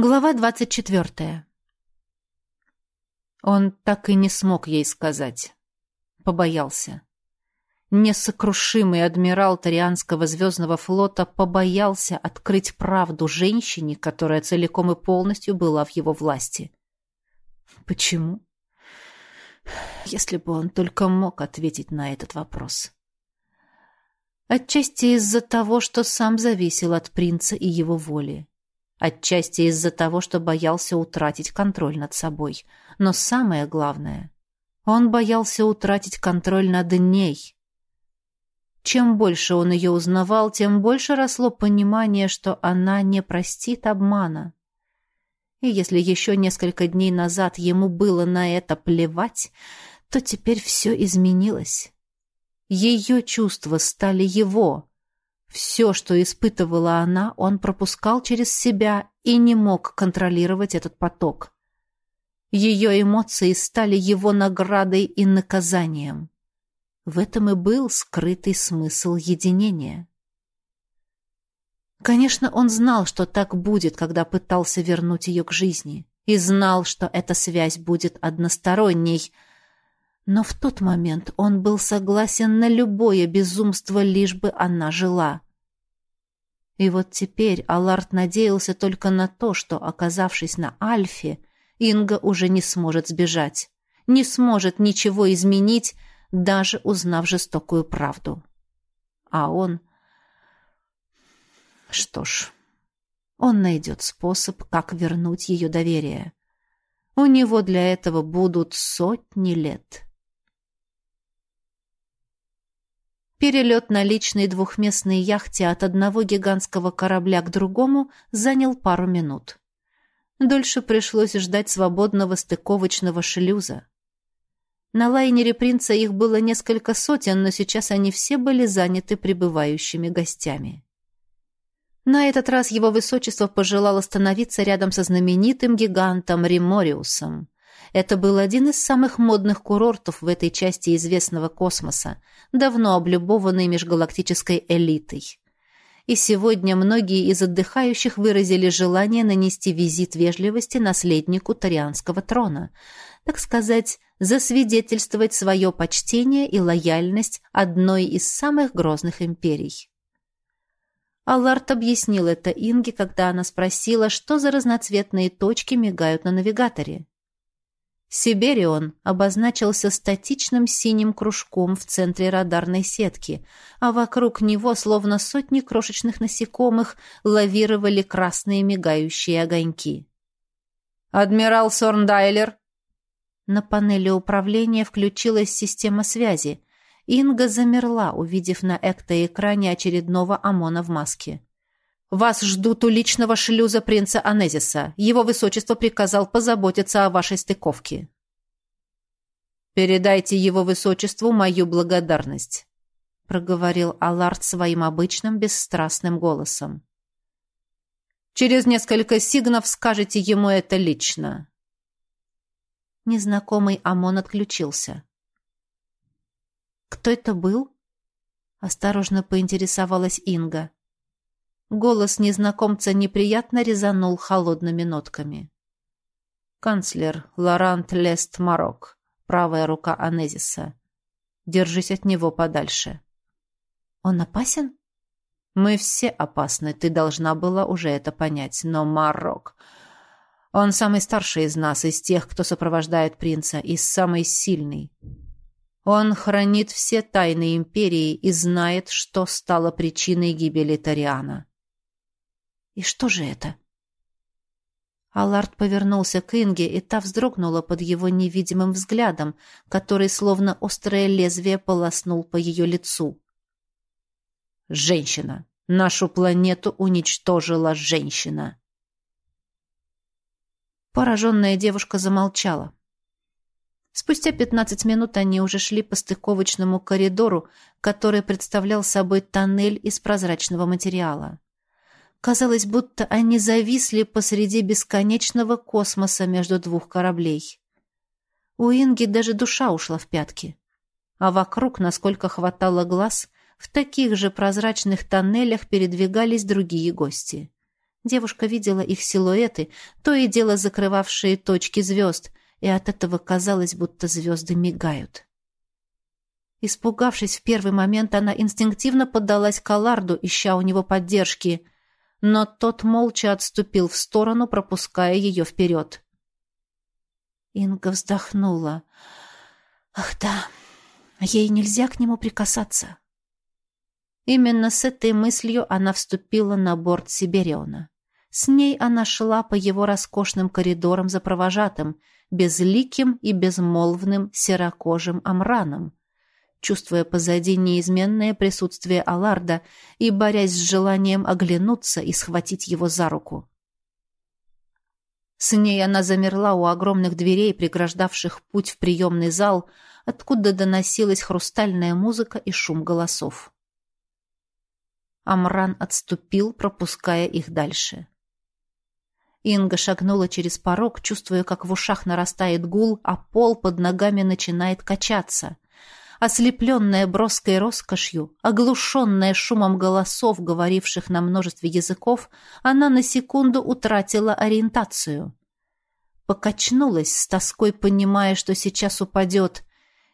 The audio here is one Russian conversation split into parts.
Глава двадцать четвертая. Он так и не смог ей сказать. Побоялся. Несокрушимый адмирал Тарианского звездного флота побоялся открыть правду женщине, которая целиком и полностью была в его власти. Почему? Если бы он только мог ответить на этот вопрос. Отчасти из-за того, что сам зависел от принца и его воли. Отчасти из-за того, что боялся утратить контроль над собой. Но самое главное, он боялся утратить контроль над ней. Чем больше он ее узнавал, тем больше росло понимание, что она не простит обмана. И если еще несколько дней назад ему было на это плевать, то теперь все изменилось. Ее чувства стали его, все, что испытывала она, он пропускал через себя и не мог контролировать этот поток. Ее эмоции стали его наградой и наказанием. В этом и был скрытый смысл единения. Конечно, он знал, что так будет, когда пытался вернуть ее к жизни, и знал, что эта связь будет односторонней – но в тот момент он был согласен на любое безумство, лишь бы она жила. И вот теперь Аларт надеялся только на то, что, оказавшись на Альфе, Инга уже не сможет сбежать, не сможет ничего изменить, даже узнав жестокую правду. А он... Что ж, он найдет способ, как вернуть ее доверие. У него для этого будут сотни лет. Перелет на личной двухместной яхте от одного гигантского корабля к другому занял пару минут. Дольше пришлось ждать свободного стыковочного шлюза. На лайнере принца их было несколько сотен, но сейчас они все были заняты прибывающими гостями. На этот раз его высочество пожелал остановиться рядом со знаменитым гигантом Римориусом. Это был один из самых модных курортов в этой части известного космоса, давно облюбованный межгалактической элитой. И сегодня многие из отдыхающих выразили желание нанести визит вежливости наследнику Тарианского трона, так сказать, засвидетельствовать свое почтение и лояльность одной из самых грозных империй. Аллард объяснил это Инге, когда она спросила, что за разноцветные точки мигают на навигаторе. Сиберион обозначился статичным синим кружком в центре радарной сетки, а вокруг него, словно сотни крошечных насекомых, лавировали красные мигающие огоньки. «Адмирал Сорндайлер!» На панели управления включилась система связи. Инга замерла, увидев на эктоэкране очередного ОМОНа в маске. Вас ждут у личного шлюза принца Анезиса. Его высочество приказал позаботиться о вашей стыковке. Передайте его высочеству мою благодарность, проговорил Аларт своим обычным бесстрастным голосом. Через несколько сигнов скажете ему это лично. Незнакомый Амон отключился. Кто это был? Осторожно поинтересовалась Инга. Голос незнакомца неприятно резанул холодными нотками. «Канцлер Лорант Лест Марок, правая рука Анезиса. Держись от него подальше». «Он опасен?» «Мы все опасны, ты должна была уже это понять, но Марок...» Он самый старший из нас, из тех, кто сопровождает принца, и самый сильный. Он хранит все тайны империи и знает, что стало причиной гибели Тариана. И что же это? Аллард повернулся к Инге, и та вздрогнула под его невидимым взглядом, который словно острое лезвие полоснул по ее лицу. «Женщина! Нашу планету уничтожила женщина!» Пораженная девушка замолчала. Спустя пятнадцать минут они уже шли по стыковочному коридору, который представлял собой тоннель из прозрачного материала. Казалось, будто они зависли посреди бесконечного космоса между двух кораблей. У Инги даже душа ушла в пятки. А вокруг, насколько хватало глаз, в таких же прозрачных тоннелях передвигались другие гости. Девушка видела их силуэты, то и дело закрывавшие точки звезд, и от этого казалось, будто звезды мигают. Испугавшись в первый момент, она инстинктивно поддалась Каларду, ища у него поддержки, но тот молча отступил в сторону, пропуская ее вперед. Инга вздохнула. «Ах да, ей нельзя к нему прикасаться». Именно с этой мыслью она вступила на борт Сибириона. С ней она шла по его роскошным коридорам за провожатым, безликим и безмолвным серокожим Амраном, чувствуя позади неизменное присутствие Аларда и борясь с желанием оглянуться и схватить его за руку. С ней она замерла у огромных дверей, преграждавших путь в приемный зал, откуда доносилась хрустальная музыка и шум голосов. Амран отступил, пропуская их дальше. Инга шагнула через порог, чувствуя, как в ушах нарастает гул, а пол под ногами начинает качаться — ослепленная броской роскошью, оглушенная шумом голосов, говоривших на множестве языков, она на секунду утратила ориентацию. Покачнулась с тоской, понимая, что сейчас упадет,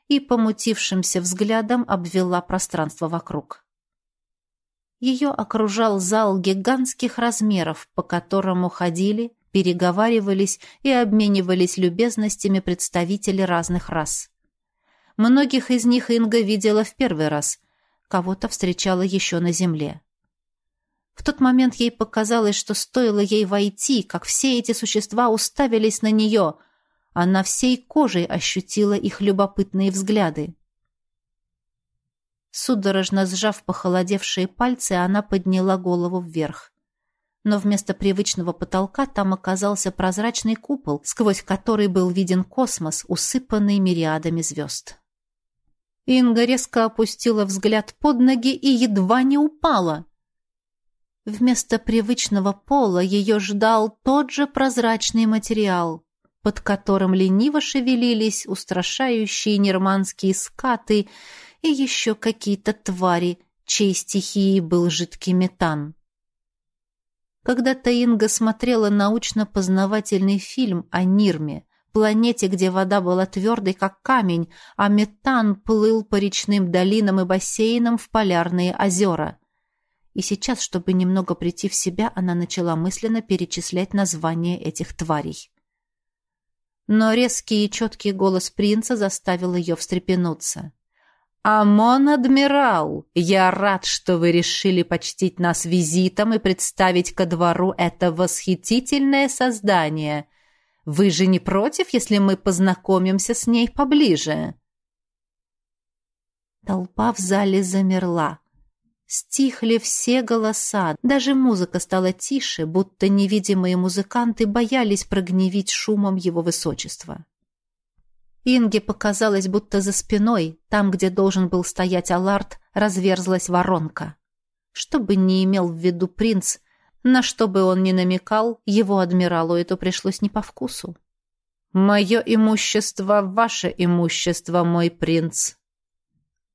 и помутившимся взглядом обвела пространство вокруг. Ее окружал зал гигантских размеров, по которому ходили, переговаривались и обменивались любезностями представители разных рас. Многих из них Инга видела в первый раз, кого-то встречала еще на земле. В тот момент ей показалось, что стоило ей войти, как все эти существа уставились на нее. Она всей кожей ощутила их любопытные взгляды. Судорожно сжав похолодевшие пальцы, она подняла голову вверх. Но вместо привычного потолка там оказался прозрачный купол, сквозь который был виден космос, усыпанный мириадами звезд. Инга резко опустила взгляд под ноги и едва не упала. Вместо привычного пола ее ждал тот же прозрачный материал, под которым лениво шевелились устрашающие нерманские скаты и еще какие-то твари, чьей стихией был жидкий метан. Когда-то Инга смотрела научно-познавательный фильм о Нирме, планете, где вода была твердой, как камень, а метан плыл по речным долинам и бассейнам в полярные озера. И сейчас, чтобы немного прийти в себя, она начала мысленно перечислять названия этих тварей. Но резкий и четкий голос принца заставил ее встрепенуться. «Амон, адмирал, я рад, что вы решили почтить нас визитом и представить ко двору это восхитительное создание. Вы же не против, если мы познакомимся с ней поближе?» Толпа в зале замерла. Стихли все голоса, даже музыка стала тише, будто невидимые музыканты боялись прогневить шумом его высочества. Инге показалось, будто за спиной, там, где должен был стоять Аларт, разверзлась воронка. Что бы ни имел в виду принц, на что бы он ни намекал, его адмиралу это пришлось не по вкусу. «Мое имущество — ваше имущество, мой принц!»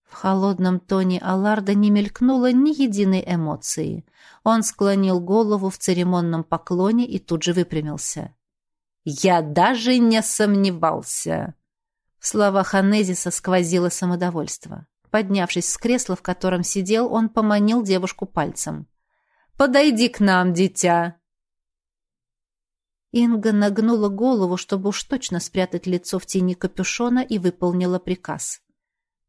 В холодном тоне Алларда не мелькнуло ни единой эмоции. Он склонил голову в церемонном поклоне и тут же выпрямился. «Я даже не сомневался!» В словах Анезиса сквозило самодовольство. Поднявшись с кресла, в котором сидел, он поманил девушку пальцем. Подойди к нам, дитя!» Инга нагнула голову, чтобы уж точно спрятать лицо в тени капюшона, и выполнила приказ.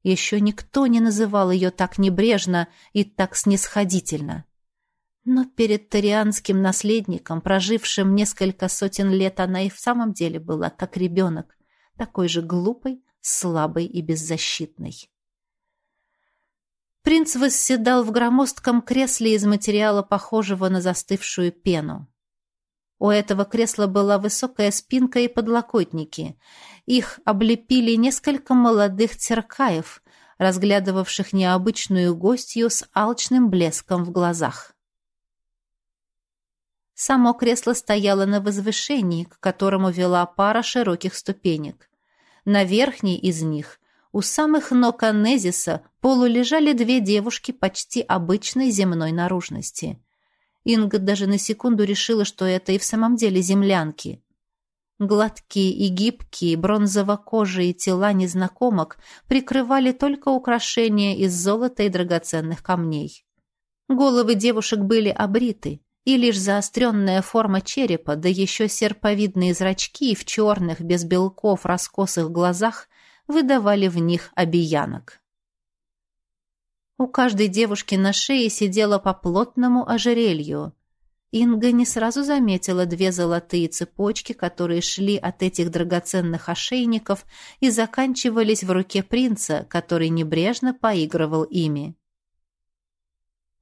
Еще никто не называл ее так небрежно и так снисходительно. Но перед тарианским наследником, прожившим несколько сотен лет, она и в самом деле была как ребенок, такой же глупой, слабой и беззащитной. Принц восседал в громоздком кресле из материала, похожего на застывшую пену. У этого кресла была высокая спинка и подлокотники. Их облепили несколько молодых церкаев, разглядывавших необычную гостью с алчным блеском в глазах. Само кресло стояло на возвышении, к которому вела пара широких ступенек. На верхней из них у самых ног Анезиса полулежали две девушки почти обычной земной наружности. Инга даже на секунду решила, что это и в самом деле землянки. Гладкие и гибкие бронзово-кожие тела незнакомок прикрывали только украшения из золота и драгоценных камней. Головы девушек были обриты, и лишь заостренная форма черепа, да еще серповидные зрачки в черных, без белков, раскосых глазах выдавали в них обиянок. У каждой девушки на шее сидело по плотному ожерелью. Инга не сразу заметила две золотые цепочки, которые шли от этих драгоценных ошейников и заканчивались в руке принца, который небрежно поигрывал ими.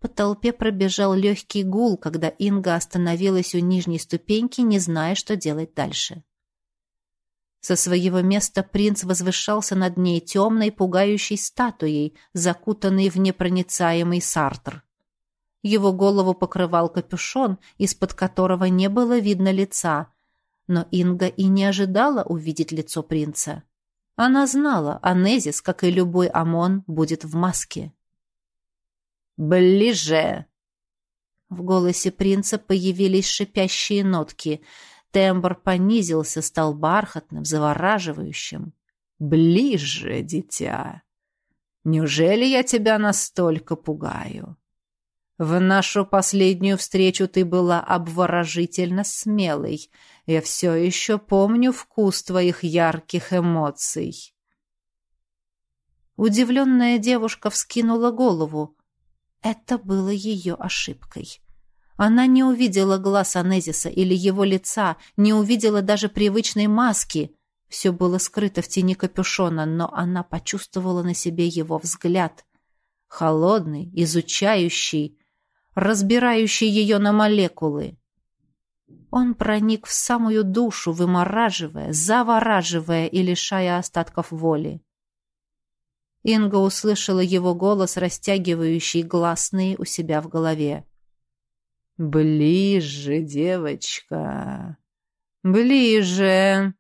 По толпе пробежал легкий гул, когда Инга остановилась у нижней ступеньки, не зная, что делать дальше. Со своего места принц возвышался над ней темной, пугающей статуей, закутанной в непроницаемый сартр. Его голову покрывал капюшон, из-под которого не было видно лица, но Инга и не ожидала увидеть лицо принца. Она знала, Анезис, как и любой ОМОН, будет в маске. «Ближе!» В голосе принца появились шипящие нотки. Тембр понизился, стал бархатным, завораживающим. «Ближе, дитя! Неужели я тебя настолько пугаю? В нашу последнюю встречу ты была обворожительно смелой. Я все еще помню вкус твоих ярких эмоций». Удивленная девушка вскинула голову. Это было ее ошибкой. Она не увидела глаз Анезиса или его лица, не увидела даже привычной маски. Все было скрыто в тени капюшона, но она почувствовала на себе его взгляд. Холодный, изучающий, разбирающий ее на молекулы. Он проник в самую душу, вымораживая, завораживая и лишая остатков воли. Инга услышала его голос, растягивающий гласные у себя в голове. «Ближе, девочка, ближе.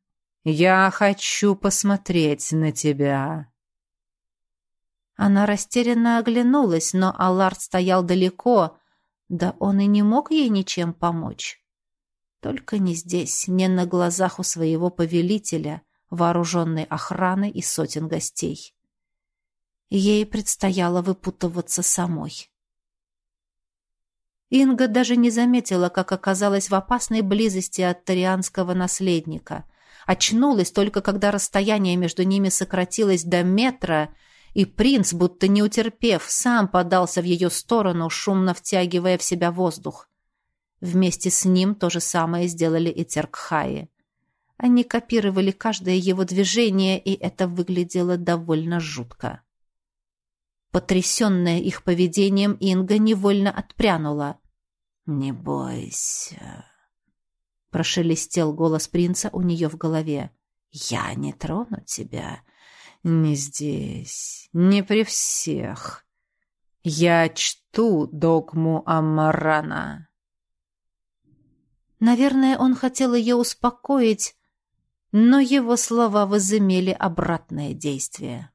Я хочу посмотреть на тебя». Она растерянно оглянулась, но Аллард стоял далеко, да он и не мог ей ничем помочь. Только не здесь, не на глазах у своего повелителя, вооруженной охраной и сотен гостей. Ей предстояло выпутываться самой. Инга даже не заметила, как оказалась в опасной близости от тарианского наследника. Очнулась только, когда расстояние между ними сократилось до метра, и принц, будто не утерпев, сам подался в ее сторону, шумно втягивая в себя воздух. Вместе с ним то же самое сделали и Теркхаи. Они копировали каждое его движение, и это выглядело довольно жутко. Потрясенная их поведением, Инга невольно отпрянула. «Не бойся», — прошелестел голос принца у нее в голове. «Я не трону тебя. Не здесь, не при всех. Я чту догму Амарана». Наверное, он хотел ее успокоить, но его слова возымели обратное действие.